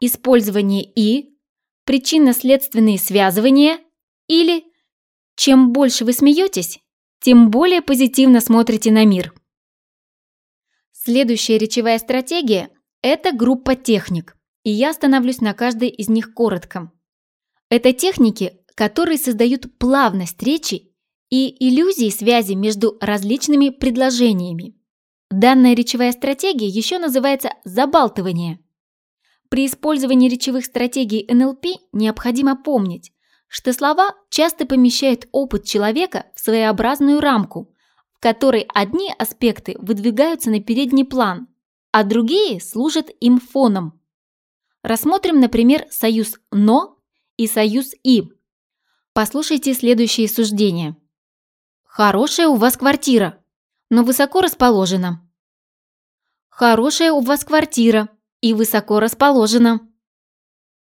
использование «и», причинно-следственные связывания или чем больше вы смеетесь, тем более позитивно смотрите на мир. Следующая речевая стратегия – это группа техник, и я остановлюсь на каждой из них коротко. Это техники, которые создают плавность речи и иллюзии связи между различными предложениями. Данная речевая стратегия еще называется забалтывание. При использовании речевых стратегий НЛП необходимо помнить, что слова часто помещают опыт человека в своеобразную рамку, в которой одни аспекты выдвигаются на передний план, а другие служат им фоном. Рассмотрим, например, союз «но» и союз «и». Послушайте следующие суждения. Хорошая у вас квартира но высоко расположена. Хорошая у вас квартира и высоко расположена.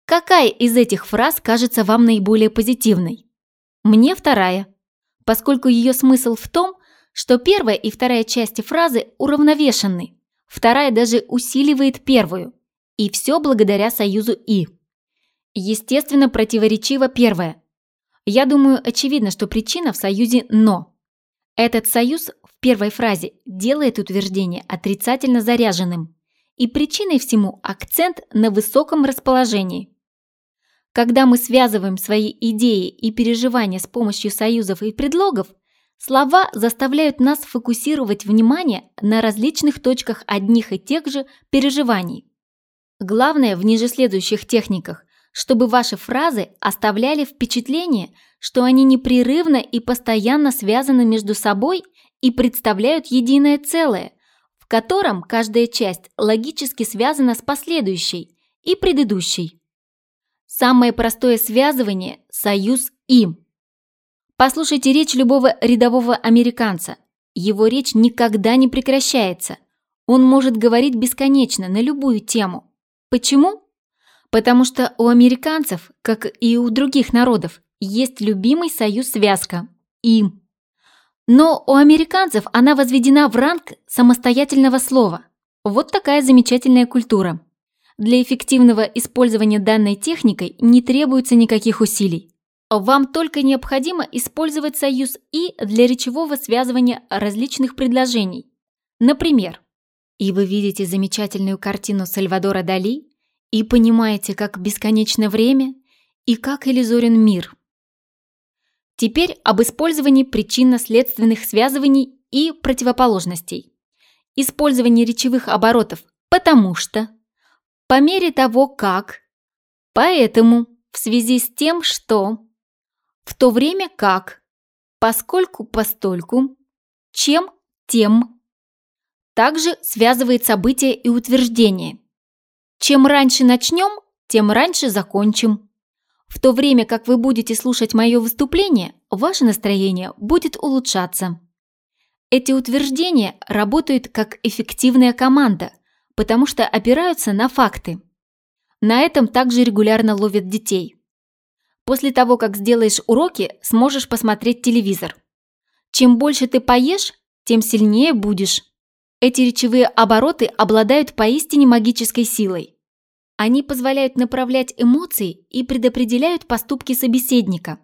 Какая из этих фраз кажется вам наиболее позитивной? Мне вторая, поскольку ее смысл в том, что первая и вторая части фразы уравновешены, вторая даже усиливает первую, и все благодаря союзу «и». Естественно, противоречиво первое. Я думаю, очевидно, что причина в союзе «но». Этот союз первой фразе делает утверждение отрицательно заряженным, и причиной всему акцент на высоком расположении. Когда мы связываем свои идеи и переживания с помощью союзов и предлогов, слова заставляют нас фокусировать внимание на различных точках одних и тех же переживаний. Главное в ниже следующих техниках, чтобы ваши фразы оставляли впечатление, что они непрерывно и постоянно связаны между собой и представляют единое целое, котором каждая часть логически связана с последующей и предыдущей. Самое простое связывание – союз «им». Послушайте речь любого рядового американца. Его речь никогда не прекращается. Он может говорить бесконечно на любую тему. Почему? Потому что у американцев, как и у других народов, есть любимый союз-связка – «им». Но у американцев она возведена в ранг самостоятельного слова. Вот такая замечательная культура. Для эффективного использования данной техникой не требуется никаких усилий. Вам только необходимо использовать союз «и» для речевого связывания различных предложений. Например, и вы видите замечательную картину Сальвадора Дали и понимаете, как бесконечно время и как иллюзорен мир – Теперь об использовании причинно-следственных связываний и противоположностей. Использование речевых оборотов «потому что», «по мере того как», «поэтому», «в связи с тем что», «в то время как», «поскольку постольку», «чем», «тем». Также связывает события и утверждения. Чем раньше начнем, тем раньше закончим. В то время как вы будете слушать мое выступление, ваше настроение будет улучшаться. Эти утверждения работают как эффективная команда, потому что опираются на факты. На этом также регулярно ловят детей. После того, как сделаешь уроки, сможешь посмотреть телевизор. Чем больше ты поешь, тем сильнее будешь. Эти речевые обороты обладают поистине магической силой. Они позволяют направлять эмоции и предопределяют поступки собеседника.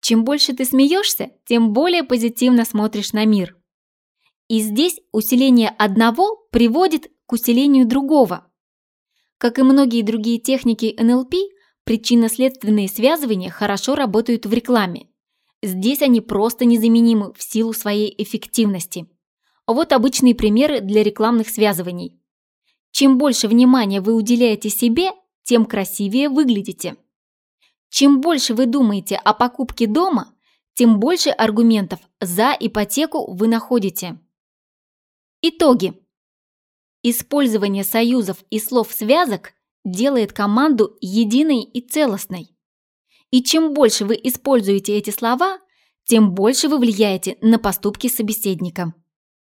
Чем больше ты смеешься, тем более позитивно смотришь на мир. И здесь усиление одного приводит к усилению другого. Как и многие другие техники НЛП, причинно-следственные связывания хорошо работают в рекламе. Здесь они просто незаменимы в силу своей эффективности. Вот обычные примеры для рекламных связываний. Чем больше внимания вы уделяете себе, тем красивее выглядите. Чем больше вы думаете о покупке дома, тем больше аргументов за ипотеку вы находите. Итоги. Использование союзов и слов-связок делает команду единой и целостной. И чем больше вы используете эти слова, тем больше вы влияете на поступки собеседника.